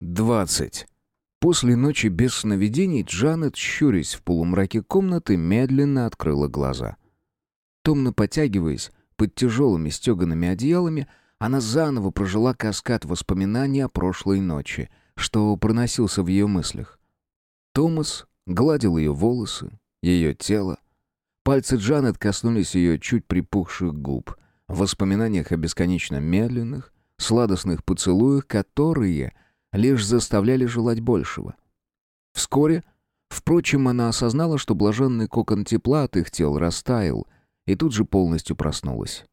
20. После ночи без сновидений Джанет, щурясь в полумраке комнаты, медленно открыла глаза. Томно потягиваясь под тяжелыми стеганными одеялами, она заново прожила каскад воспоминаний о прошлой ночи, что проносился в ее мыслях. Томас гладил ее волосы, ее тело. Пальцы Джанет коснулись ее чуть припухших губ, в воспоминаниях о бесконечно медленных, сладостных поцелуях, которые лишь заставляли желать большего. Вскоре, впрочем, она осознала, что блаженный кокон тепла от их тел растаял, и тут же полностью проснулась.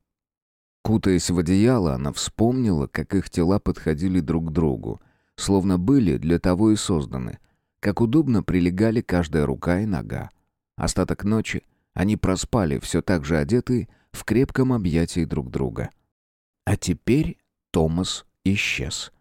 Кутаясь в одеяло, она вспомнила, как их тела подходили друг к другу, словно были для того и созданы, как удобно прилегали каждая рука и нога. Остаток ночи они проспали, все так же одетые, в крепком объятии друг друга. А теперь Томас исчез.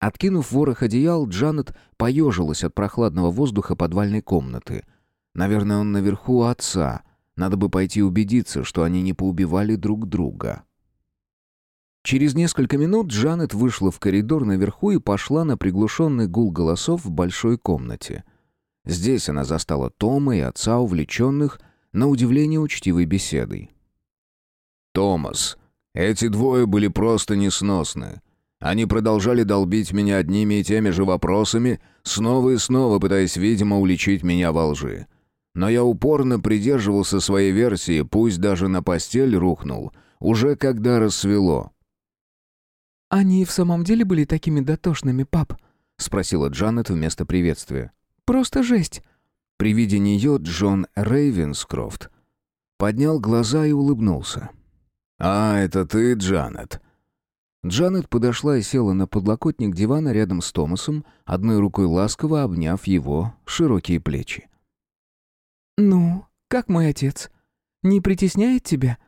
Откинув ворох одеял, Джанет поежилась от прохладного воздуха подвальной комнаты. Наверное, он наверху у отца. Надо бы пойти убедиться, что они не поубивали друг друга. Через несколько минут Джанет вышла в коридор наверху и пошла на приглушенный гул голосов в большой комнате. Здесь она застала Тома и отца, увлеченных, на удивление, учтивой беседой. «Томас, эти двое были просто несносны. Они продолжали долбить меня одними и теми же вопросами, снова и снова пытаясь, видимо, уличить меня во лжи. Но я упорно придерживался своей версии, пусть даже на постель рухнул, уже когда рассвело. «Они в самом деле были такими дотошными, пап?» — спросила Джанет вместо приветствия. «Просто жесть». При виде нее Джон Рейвенскрофт поднял глаза и улыбнулся. «А, это ты, Джанет?» Джанет подошла и села на подлокотник дивана рядом с Томасом, одной рукой ласково обняв его широкие плечи. «Ну, как мой отец? Не притесняет тебя?»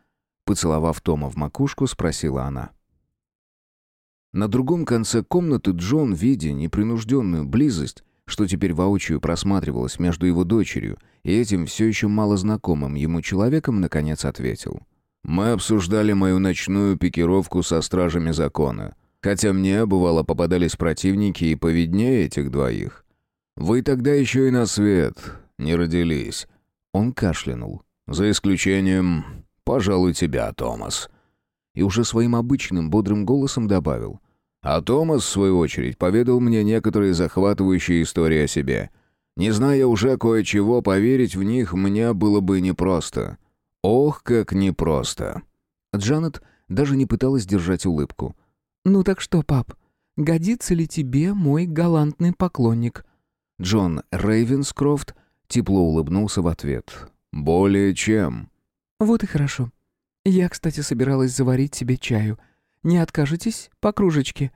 Поцеловав Тома в макушку, спросила она. На другом конце комнаты Джон, видя непринужденную близость, что теперь воочию просматривалось между его дочерью и этим все еще мало знакомым ему человеком, наконец ответил. Мы обсуждали мою ночную пикировку со стражами закона. Хотя мне, бывало, попадались противники и поведнее этих двоих. Вы тогда еще и на свет не родились. Он кашлянул. За исключением, пожалуй, тебя, Томас. И уже своим обычным бодрым голосом добавил. А Томас, в свою очередь, поведал мне некоторые захватывающие истории о себе. Не зная уже кое-чего, поверить в них мне было бы непросто. Ох, как непросто. Джанет даже не пыталась держать улыбку. «Ну так что, пап, годится ли тебе мой галантный поклонник?» Джон Рейвенскрофт тепло улыбнулся в ответ. «Более чем». «Вот и хорошо. Я, кстати, собиралась заварить себе чаю. Не откажетесь по кружечке?»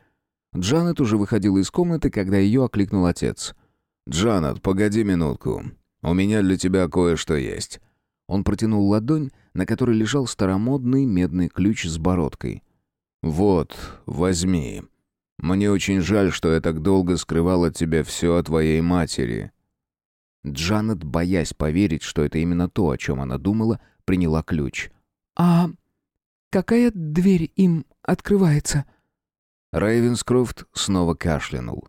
Джанет уже выходила из комнаты, когда ее окликнул отец. «Джанет, погоди минутку. У меня для тебя кое-что есть». Он протянул ладонь, на которой лежал старомодный медный ключ с бородкой. «Вот, возьми. Мне очень жаль, что я так долго скрывал от тебя все о твоей матери». Джанет, боясь поверить, что это именно то, о чем она думала, приняла ключ. «А какая дверь им открывается?» Рейвенскрофт снова кашлянул.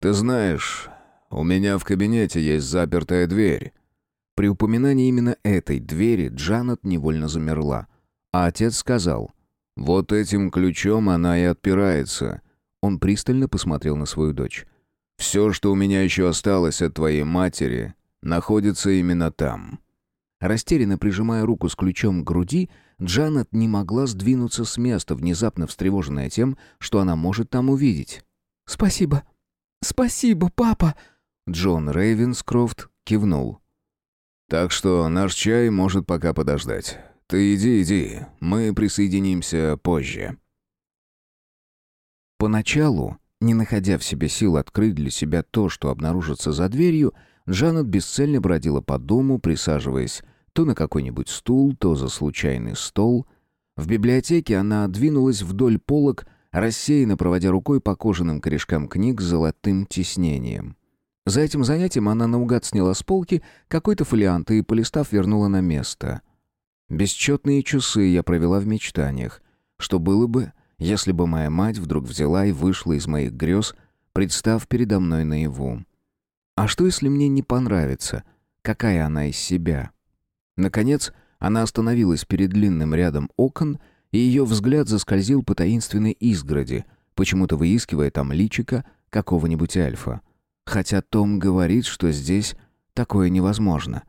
«Ты знаешь, у меня в кабинете есть запертая дверь». При упоминании именно этой двери Джанет невольно замерла. А отец сказал, «Вот этим ключом она и отпирается». Он пристально посмотрел на свою дочь. «Все, что у меня еще осталось от твоей матери, находится именно там». Растерянно прижимая руку с ключом к груди, Джанет не могла сдвинуться с места, внезапно встревоженная тем, что она может там увидеть. «Спасибо. Спасибо, папа!» Джон Рейвенскрофт кивнул. Так что наш чай может пока подождать. Ты иди, иди, мы присоединимся позже. Поначалу, не находя в себе сил открыть для себя то, что обнаружится за дверью, Джанет бесцельно бродила по дому, присаживаясь то на какой-нибудь стул, то за случайный стол. В библиотеке она двинулась вдоль полок, рассеянно проводя рукой по кожаным корешкам книг с золотым тиснением. За этим занятием она наугад сняла с полки какой-то фолиант и, полистав, вернула на место. Бесчетные часы я провела в мечтаниях. Что было бы, если бы моя мать вдруг взяла и вышла из моих грез, представ передо мной наяву. А что, если мне не понравится? Какая она из себя? Наконец, она остановилась перед длинным рядом окон, и ее взгляд заскользил по таинственной изгороди, почему-то выискивая там личика какого-нибудь эльфа. Хотя Том говорит, что здесь такое невозможно.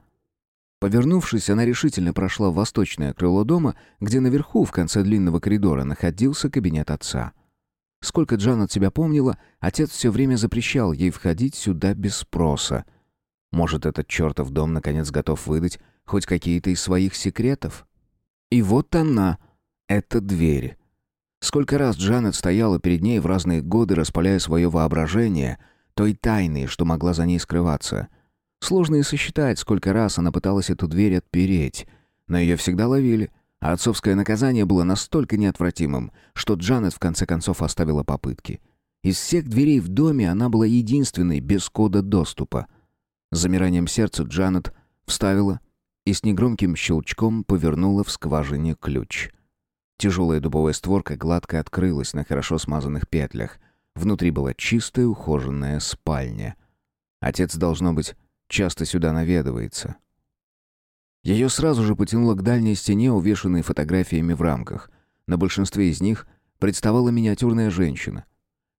Повернувшись, она решительно прошла в восточное крыло дома, где наверху, в конце длинного коридора, находился кабинет отца. Сколько Джан от себя помнила, отец все время запрещал ей входить сюда без спроса. Может, этот чертов дом наконец готов выдать хоть какие-то из своих секретов? И вот она, эта дверь. Сколько раз Джанет стояла перед ней в разные годы, распаляя свое воображение, той тайной, что могла за ней скрываться. Сложно и сосчитать, сколько раз она пыталась эту дверь отпереть, но ее всегда ловили — а отцовское наказание было настолько неотвратимым, что Джанет в конце концов оставила попытки. Из всех дверей в доме она была единственной без кода доступа. С замиранием сердца Джанет вставила и с негромким щелчком повернула в скважине ключ. Тяжелая дубовая створка гладко открылась на хорошо смазанных петлях. Внутри была чистая ухоженная спальня. Отец, должно быть, часто сюда наведывается. Ее сразу же потянуло к дальней стене, увешанной фотографиями в рамках. На большинстве из них представала миниатюрная женщина.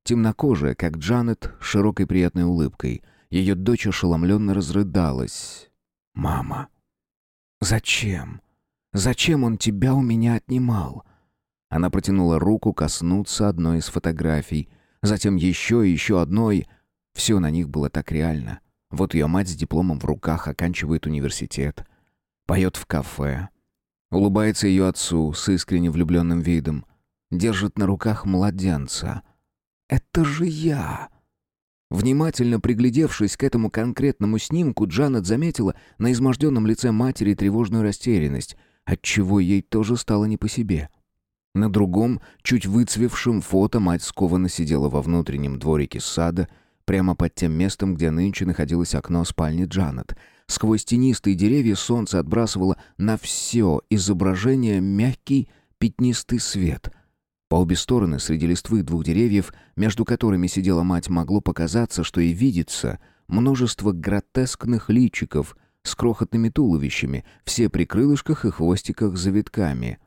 Темнокожая, как Джанет, с широкой приятной улыбкой. Ее дочь ошеломленно разрыдалась. «Мама, зачем? Зачем он тебя у меня отнимал?» Она протянула руку коснуться одной из фотографий, затем еще и еще одной. Все на них было так реально. Вот ее мать с дипломом в руках оканчивает университет поет в кафе, улыбается ее отцу с искренне влюбленным видом, держит на руках младенца. «Это же я!» Внимательно приглядевшись к этому конкретному снимку, Джанет заметила на изможденном лице матери тревожную растерянность, отчего ей тоже стало не по себе. На другом, чуть выцвевшем фото мать скованно сидела во внутреннем дворике сада, прямо под тем местом, где нынче находилось окно спальни Джанет — Сквозь тенистые деревья солнце отбрасывало на все изображение мягкий пятнистый свет. По обе стороны, среди листвы двух деревьев, между которыми сидела мать, могло показаться, что и видится множество гротескных личиков с крохотными туловищами, все при крылышках и хвостиках завитками.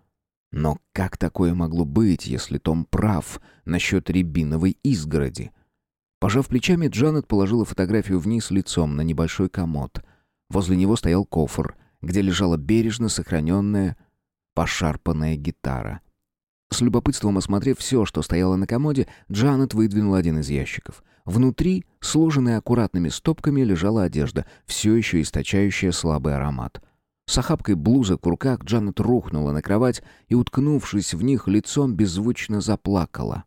Но как такое могло быть, если Том прав насчет рябиновой изгороди? Пожав плечами, Джанет положила фотографию вниз лицом на небольшой комод — Возле него стоял кофр, где лежала бережно сохраненная пошарпанная гитара. С любопытством осмотрев все, что стояло на комоде, Джанет выдвинула один из ящиков. Внутри, сложенная аккуратными стопками, лежала одежда, все еще источающая слабый аромат. С охапкой блузок в руках Джанет рухнула на кровать и, уткнувшись в них лицом, беззвучно заплакала.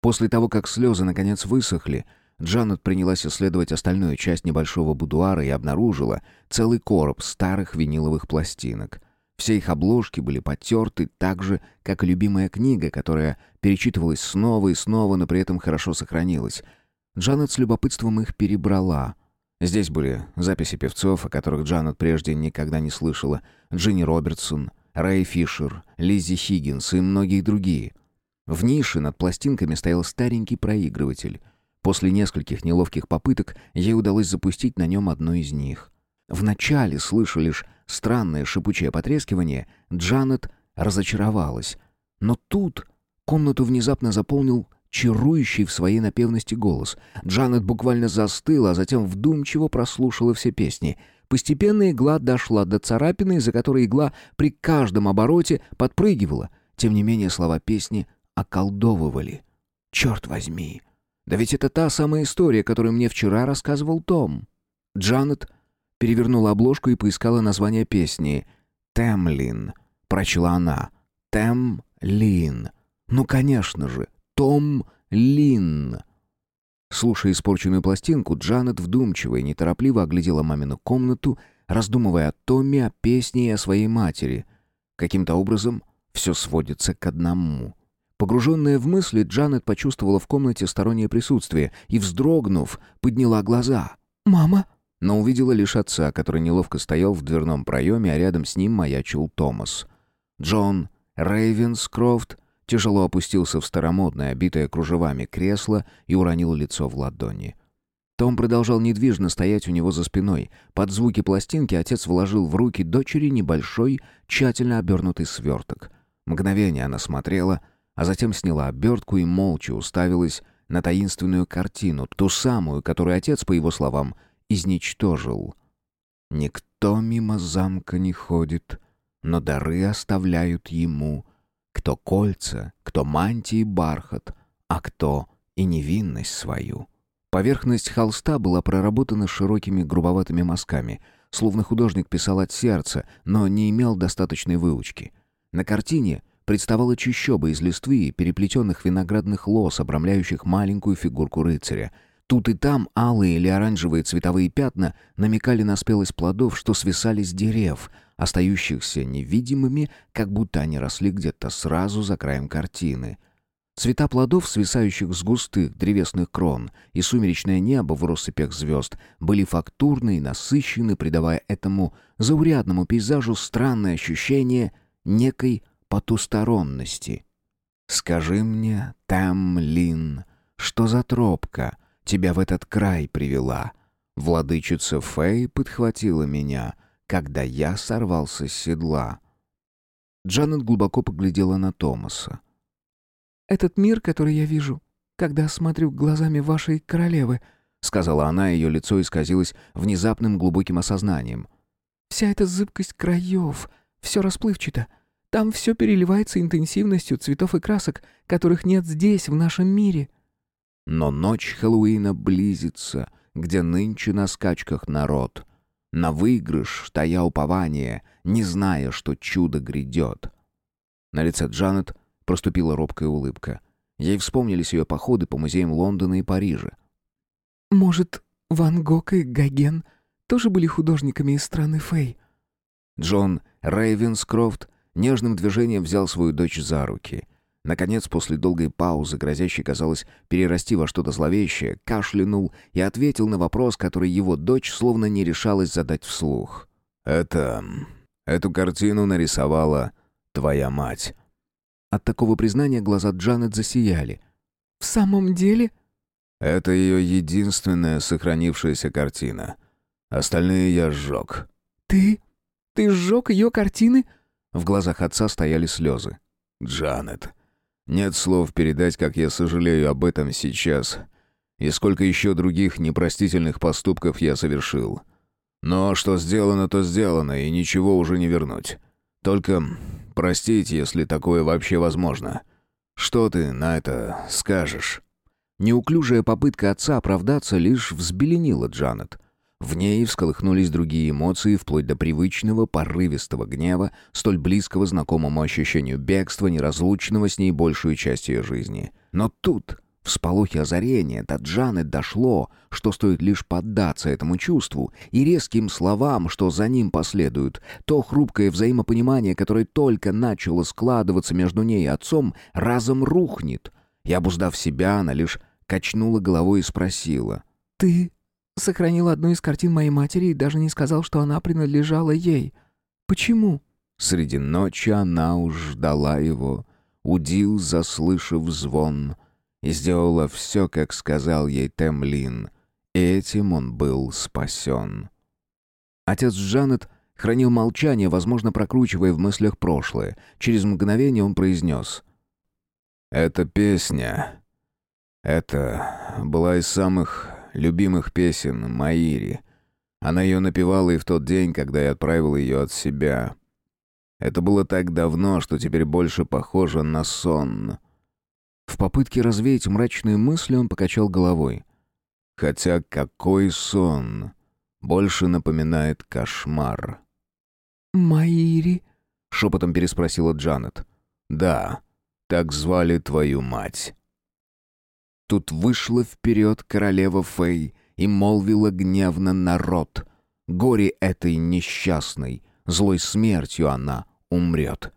После того, как слезы наконец высохли, Джанет принялась исследовать остальную часть небольшого будуара и обнаружила целый короб старых виниловых пластинок. Все их обложки были потерты так же, как и любимая книга, которая перечитывалась снова и снова, но при этом хорошо сохранилась. Джанет с любопытством их перебрала. Здесь были записи певцов, о которых Джанет прежде никогда не слышала. Джинни Робертсон, Рэй Фишер, Лиззи Хиггинс и многие другие. В нише над пластинками стоял старенький проигрыватель — После нескольких неловких попыток ей удалось запустить на нем одну из них. Вначале, слыша лишь странное шипучее потрескивание, Джанет разочаровалась. Но тут комнату внезапно заполнил чарующий в своей напевности голос. Джанет буквально застыла, а затем вдумчиво прослушала все песни. Постепенно игла дошла до царапины, из-за которой игла при каждом обороте подпрыгивала. Тем не менее слова песни околдовывали. «Черт возьми!» Да ведь это та самая история, которую мне вчера рассказывал Том. Джанет перевернула обложку и поискала название песни. «Темлин», — прочла она. «Темлин». Ну, конечно же, Том Лин. Слушая испорченную пластинку, Джанет вдумчиво и неторопливо оглядела мамину комнату, раздумывая о Томе, о песне и о своей матери. Каким-то образом все сводится к одному — Погруженная в мысли, Джанет почувствовала в комнате стороннее присутствие и, вздрогнув, подняла глаза. «Мама?» Но увидела лишь отца, который неловко стоял в дверном проеме, а рядом с ним маячил Томас. Джон Рейвенскрофт тяжело опустился в старомодное, обитое кружевами кресло и уронил лицо в ладони. Том продолжал недвижно стоять у него за спиной. Под звуки пластинки отец вложил в руки дочери небольшой, тщательно обернутый сверток. Мгновение она смотрела, а затем сняла обертку и молча уставилась на таинственную картину, ту самую, которую отец, по его словам, изничтожил. «Никто мимо замка не ходит, но дары оставляют ему. Кто кольца, кто мантии бархат, а кто и невинность свою». Поверхность холста была проработана широкими грубоватыми мазками, словно художник писал от сердца, но не имел достаточной выучки. На картине представала чащоба из листвы и переплетенных виноградных лос, обрамляющих маленькую фигурку рыцаря. Тут и там алые или оранжевые цветовые пятна намекали на спелость плодов, что свисали с дерев, остающихся невидимыми, как будто они росли где-то сразу за краем картины. Цвета плодов, свисающих с густых древесных крон, и сумеречное небо в россыпях звезд были фактурны и насыщены, придавая этому заурядному пейзажу странное ощущение некой потусторонности. «Скажи мне, Тамлин, что за тропка тебя в этот край привела?» Владычица Фэй подхватила меня, когда я сорвался с седла. Джанет глубоко поглядела на Томаса. «Этот мир, который я вижу, когда смотрю глазами вашей королевы», сказала она, ее лицо исказилось внезапным глубоким осознанием. «Вся эта зыбкость краев, все расплывчато, там все переливается интенсивностью цветов и красок, которых нет здесь, в нашем мире. Но ночь Хэллоуина близится, где нынче на скачках народ. На выигрыш тая упование, не зная, что чудо грядет. На лице Джанет проступила робкая улыбка. Ей вспомнились ее походы по музеям Лондона и Парижа. «Может, Ван Гог и Гоген тоже были художниками из страны Фэй?» Джон Рейвенскрофт нежным движением взял свою дочь за руки. Наконец, после долгой паузы, грозящей, казалось, перерасти во что-то зловещее, кашлянул и ответил на вопрос, который его дочь словно не решалась задать вслух. «Это... эту картину нарисовала твоя мать». От такого признания глаза Джанет засияли. «В самом деле?» «Это ее единственная сохранившаяся картина. Остальные я сжег». «Ты? Ты сжег ее картины?» В глазах отца стояли слезы. «Джанет, нет слов передать, как я сожалею об этом сейчас. И сколько еще других непростительных поступков я совершил. Но что сделано, то сделано, и ничего уже не вернуть. Только простить, если такое вообще возможно. Что ты на это скажешь?» Неуклюжая попытка отца оправдаться лишь взбеленила Джанет. В ней всколыхнулись другие эмоции, вплоть до привычного, порывистого гнева, столь близкого знакомому ощущению бегства, неразлучного с ней большую часть ее жизни. Но тут, в сполохе озарения, до Джанет дошло, что стоит лишь поддаться этому чувству и резким словам, что за ним последуют, то хрупкое взаимопонимание, которое только начало складываться между ней и отцом, разом рухнет. И, обуздав себя, она лишь качнула головой и спросила. «Ты Сохранил одну из картин моей матери и даже не сказал, что она принадлежала ей. Почему? Среди ночи она уж ждала его, удил, заслышав звон, и сделала все, как сказал ей Темлин. Этим он был спасен. Отец Джанет хранил молчание, возможно, прокручивая в мыслях прошлое. Через мгновение он произнес. «Эта песня... Это была из самых любимых песен Маири. Она ее напевала и в тот день, когда я отправил ее от себя. Это было так давно, что теперь больше похоже на сон. В попытке развеять мрачные мысли он покачал головой. Хотя какой сон? Больше напоминает кошмар. «Маири?» — шепотом переспросила Джанет. «Да, так звали твою мать». Тут вышла вперед королева Фэй и молвила гневно народ. Горе этой несчастной, злой смертью она умрет.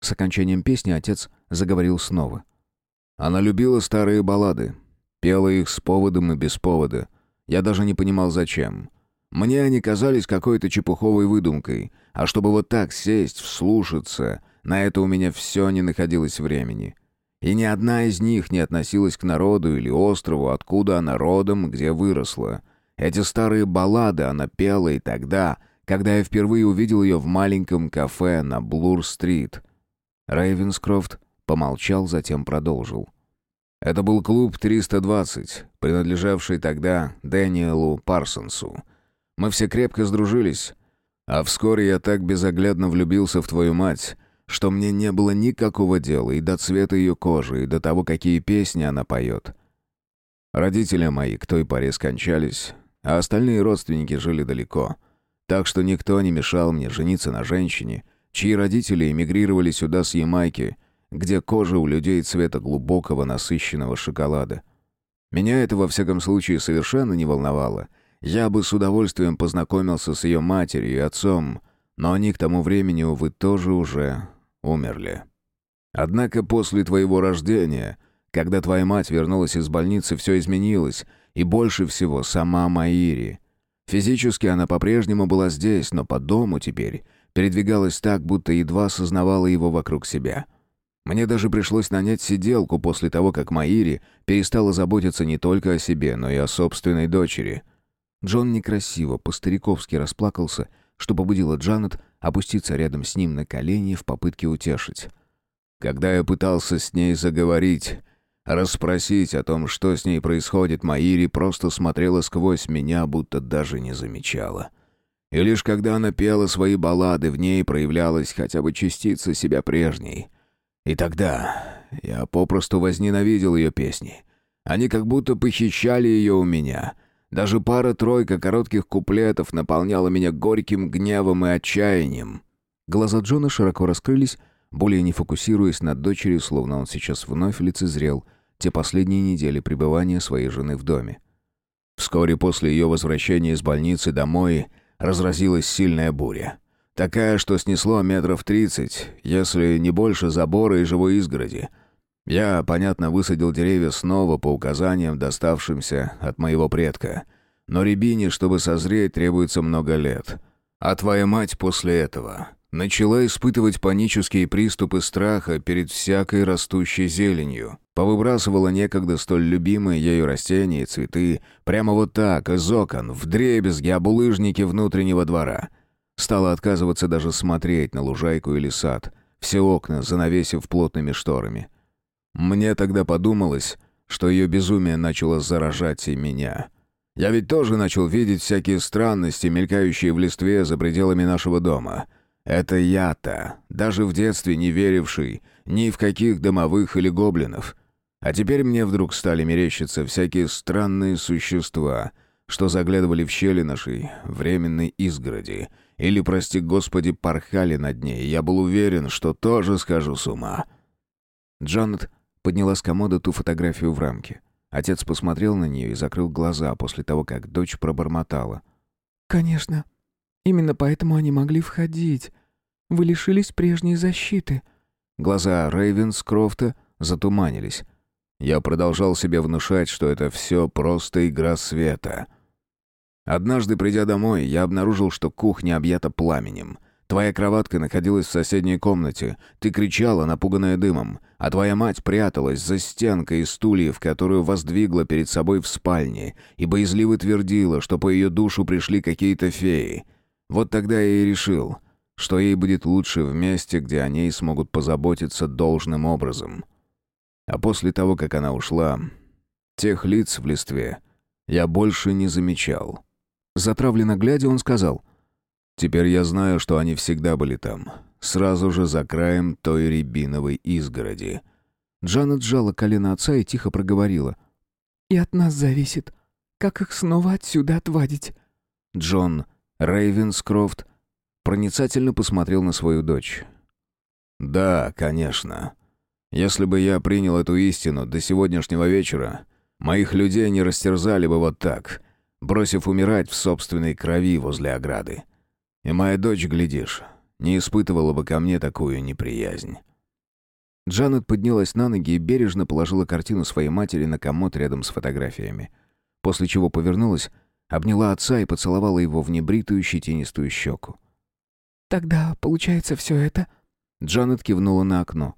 С окончанием песни отец заговорил снова. Она любила старые баллады, пела их с поводом и без повода. Я даже не понимал, зачем. Мне они казались какой-то чепуховой выдумкой, а чтобы вот так сесть, вслушаться, на это у меня все не находилось времени. И ни одна из них не относилась к народу или острову, откуда она родом, где выросла. Эти старые баллады она пела и тогда, когда я впервые увидел ее в маленьком кафе на Блур-стрит. Рейвенскрофт помолчал, затем продолжил. Это был клуб 320, принадлежавший тогда Дэниелу Парсонсу. Мы все крепко сдружились, а вскоре я так безоглядно влюбился в твою мать, что мне не было никакого дела и до цвета ее кожи, и до того, какие песни она поет. Родители мои к той поре скончались, а остальные родственники жили далеко. Так что никто не мешал мне жениться на женщине, чьи родители эмигрировали сюда с Ямайки, где кожа у людей цвета глубокого насыщенного шоколада. Меня это, во всяком случае, совершенно не волновало. Я бы с удовольствием познакомился с ее матерью и отцом, но они к тому времени, увы, тоже уже умерли. Однако после твоего рождения, когда твоя мать вернулась из больницы, все изменилось, и больше всего сама Маири. Физически она по-прежнему была здесь, но по дому теперь передвигалась так, будто едва осознавала его вокруг себя. Мне даже пришлось нанять сиделку после того, как Маири перестала заботиться не только о себе, но и о собственной дочери. Джон некрасиво, по-стариковски расплакался, что побудило Джанет опуститься рядом с ним на колени в попытке утешить. Когда я пытался с ней заговорить, расспросить о том, что с ней происходит, Маири просто смотрела сквозь меня, будто даже не замечала. И лишь когда она пела свои баллады, в ней проявлялась хотя бы частица себя прежней. И тогда я попросту возненавидел ее песни. Они как будто похищали ее у меня — даже пара-тройка коротких куплетов наполняла меня горьким гневом и отчаянием. Глаза Джона широко раскрылись, более не фокусируясь над дочерью, словно он сейчас вновь лицезрел те последние недели пребывания своей жены в доме. Вскоре после ее возвращения из больницы домой разразилась сильная буря. Такая, что снесло метров тридцать, если не больше забора и живой изгороди — я, понятно, высадил деревья снова по указаниям, доставшимся от моего предка. Но рябине, чтобы созреть, требуется много лет. А твоя мать после этого начала испытывать панические приступы страха перед всякой растущей зеленью. Повыбрасывала некогда столь любимые ею растения и цветы прямо вот так, из окон, в дребезги об улыжнике внутреннего двора. Стала отказываться даже смотреть на лужайку или сад, все окна занавесив плотными шторами. Мне тогда подумалось, что ее безумие начало заражать и меня. Я ведь тоже начал видеть всякие странности, мелькающие в листве за пределами нашего дома. Это я-то, даже в детстве не веривший ни в каких домовых или гоблинов. А теперь мне вдруг стали мерещиться всякие странные существа, что заглядывали в щели нашей временной изгороди, или, прости господи, порхали над ней, я был уверен, что тоже схожу с ума. Джанет Подняла с комода ту фотографию в рамке. Отец посмотрел на нее и закрыл глаза после того, как дочь пробормотала. «Конечно. Именно поэтому они могли входить. Вы лишились прежней защиты». Глаза Рейвенскрофта затуманились. Я продолжал себе внушать, что это все просто игра света. Однажды, придя домой, я обнаружил, что кухня объята пламенем — Твоя кроватка находилась в соседней комнате. Ты кричала, напуганная дымом. А твоя мать пряталась за стенкой из стульев, которую воздвигла перед собой в спальне, и боязливо твердила, что по ее душу пришли какие-то феи. Вот тогда я и решил, что ей будет лучше в месте, где о ней смогут позаботиться должным образом. А после того, как она ушла, тех лиц в листве я больше не замечал. Затравленно глядя, он сказал — Теперь я знаю, что они всегда были там, сразу же за краем той рябиновой изгороди. Джанет сжала колено отца и тихо проговорила. «И от нас зависит, как их снова отсюда отвадить». Джон Рейвенскрофт проницательно посмотрел на свою дочь. «Да, конечно. Если бы я принял эту истину до сегодняшнего вечера, моих людей не растерзали бы вот так, бросив умирать в собственной крови возле ограды. И моя дочь, глядишь, не испытывала бы ко мне такую неприязнь». Джанет поднялась на ноги и бережно положила картину своей матери на комод рядом с фотографиями. После чего повернулась, обняла отца и поцеловала его в небритую щетинистую щеку. «Тогда, получается, все это Джанет кивнула на окно.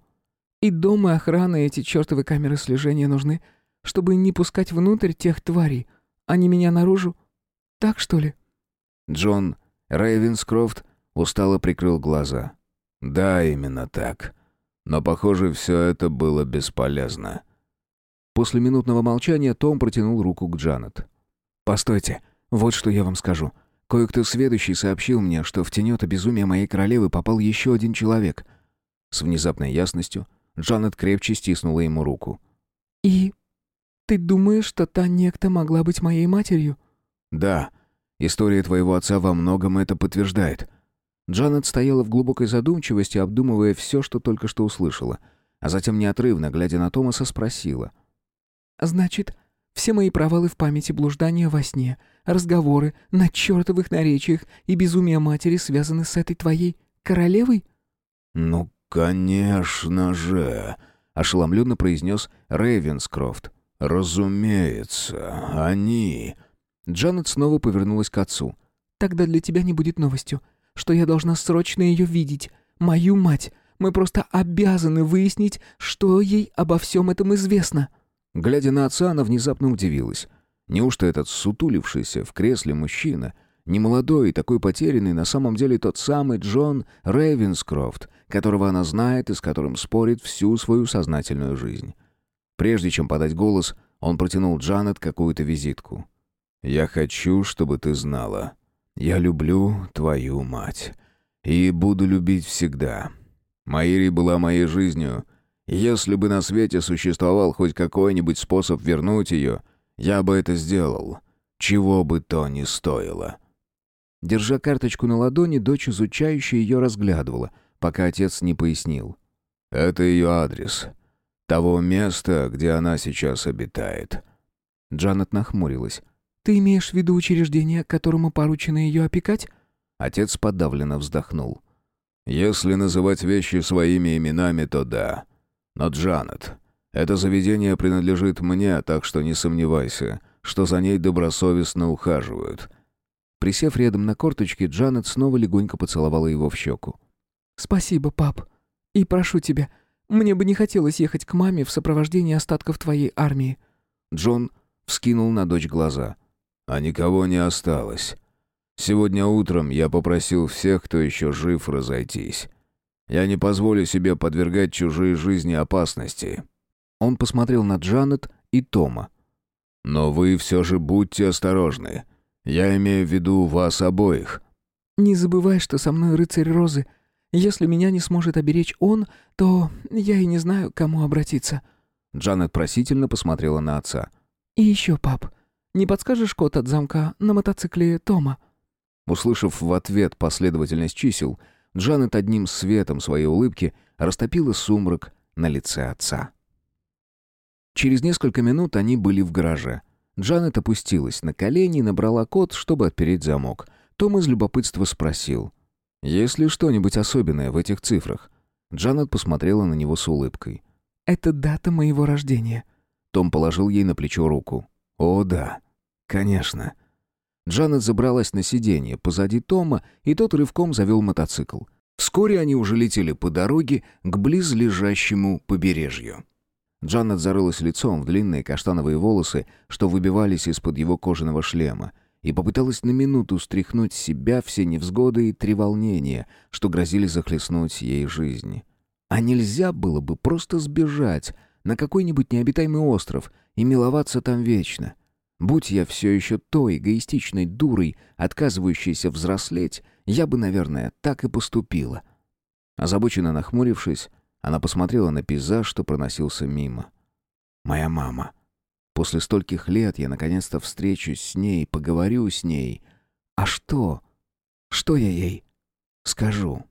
«И дом, и охрана, и эти чертовы камеры слежения нужны, чтобы не пускать внутрь тех тварей, а не меня наружу. Так что ли?» Джон Рейвенскрофт устало прикрыл глаза. «Да, именно так. Но, похоже, все это было бесполезно». После минутного молчания Том протянул руку к Джанет. «Постойте, вот что я вам скажу. Кое-кто сведущий сообщил мне, что в тенета безумия моей королевы попал еще один человек». С внезапной ясностью Джанет крепче стиснула ему руку. «И ты думаешь, что та некто могла быть моей матерью?» «Да. История твоего отца во многом это подтверждает». Джанет стояла в глубокой задумчивости, обдумывая все, что только что услышала, а затем неотрывно, глядя на Томаса, спросила. «Значит, все мои провалы в памяти, блуждания во сне, разговоры на чертовых наречиях и безумие матери связаны с этой твоей королевой?» «Ну, конечно же!» — ошеломленно произнес Рейвенскрофт. «Разумеется, они...» Джанет снова повернулась к отцу. «Тогда для тебя не будет новостью, что я должна срочно ее видеть. Мою мать. Мы просто обязаны выяснить, что ей обо всем этом известно». Глядя на отца, она внезапно удивилась. Неужто этот сутулившийся в кресле мужчина, немолодой и такой потерянный, на самом деле тот самый Джон Рейвенскрофт, которого она знает и с которым спорит всю свою сознательную жизнь? Прежде чем подать голос, он протянул Джанет какую-то визитку. «Я хочу, чтобы ты знала. Я люблю твою мать. И буду любить всегда. Маири была моей жизнью, если бы на свете существовал хоть какой-нибудь способ вернуть ее, я бы это сделал, чего бы то ни стоило. Держа карточку на ладони, дочь изучающе ее разглядывала, пока отец не пояснил. «Это ее адрес. Того места, где она сейчас обитает». Джанет нахмурилась. «Ты имеешь в виду учреждение, которому поручено ее опекать?» Отец подавленно вздохнул. «Если называть вещи своими именами, то да. Но, Джанет, это заведение принадлежит мне, так что не сомневайся, что за ней добросовестно ухаживают». Присев рядом на корточке, Джанет снова легонько поцеловала его в щеку. «Спасибо, пап. И прошу тебя, мне бы не хотелось ехать к маме в сопровождении остатков твоей армии». Джон вскинул на дочь глаза. «А никого не осталось. Сегодня утром я попросил всех, кто еще жив, разойтись. Я не позволю себе подвергать чужие жизни опасности». Он посмотрел на Джанет и Тома. «Но вы все же будьте осторожны. Я имею в виду вас обоих». «Не забывай, что со мной рыцарь Розы. Если меня не сможет оберечь он, то я и не знаю, к кому обратиться». Джанет просительно посмотрела на отца. «И еще, пап, не подскажешь код от замка на мотоцикле Тома?» Услышав в ответ последовательность чисел, Джанет одним светом своей улыбки растопила сумрак на лице отца. Через несколько минут они были в гараже. Джанет опустилась на колени и набрала код, чтобы отпереть замок. Том из любопытства спросил, «Есть ли что-нибудь особенное в этих цифрах?» Джанет посмотрела на него с улыбкой. «Это дата моего рождения». Том положил ей на плечо руку. «О, да, конечно». Джанет забралась на сиденье позади Тома, и тот рывком завел мотоцикл. Вскоре они уже летели по дороге к близлежащему побережью. Джанет зарылась лицом в длинные каштановые волосы, что выбивались из-под его кожаного шлема, и попыталась на минуту стряхнуть с себя все невзгоды и треволнения, что грозили захлестнуть ей жизнь. А нельзя было бы просто сбежать на какой-нибудь необитаемый остров и миловаться там вечно — Будь я все еще той эгоистичной дурой, отказывающейся взрослеть, я бы, наверное, так и поступила. Озабоченно нахмурившись, она посмотрела на пейзаж, что проносился мимо. «Моя мама. После стольких лет я наконец-то встречусь с ней, поговорю с ней. А что? Что я ей скажу?»